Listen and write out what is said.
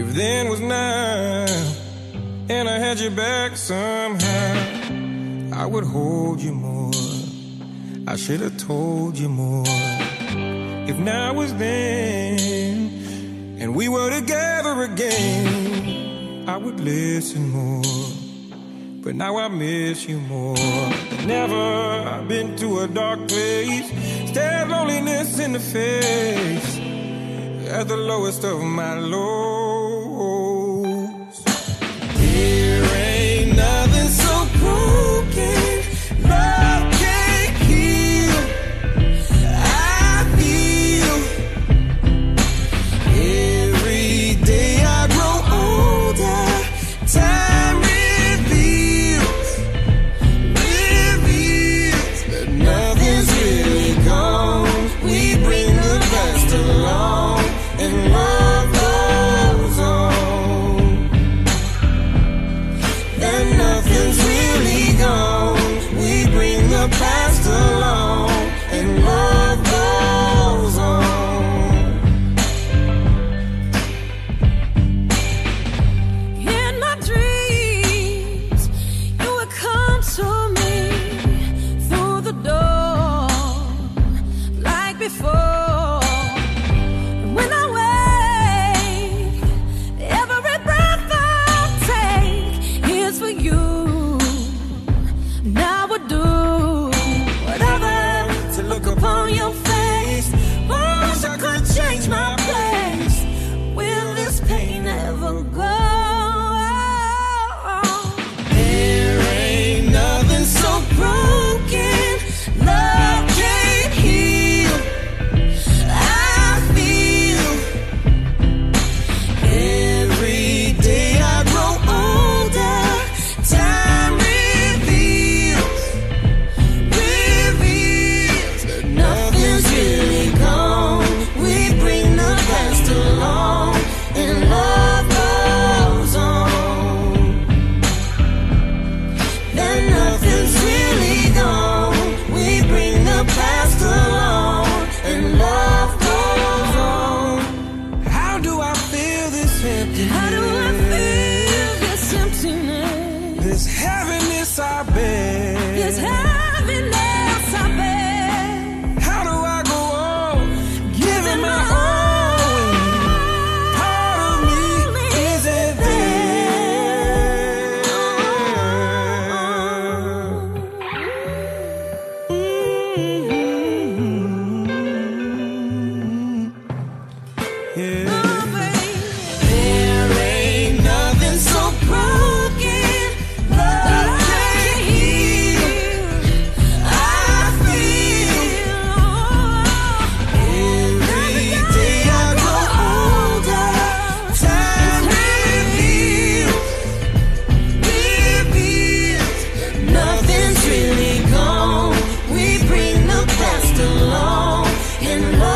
If then was now, and I had you back somehow, I would hold you more. I should have told you more. If now was then, and we were together again, I would listen more. But now I miss you more than ever. I've been to a dark place, stared loneliness in the face at the lowest of my lows. Pain ever go? This emptiness? How do I feel this emptiness? This heaviness I bear. This heaviness I bear. How do I go on giving my all? Part of me isn't there. There really gone. We bring the past along, and love.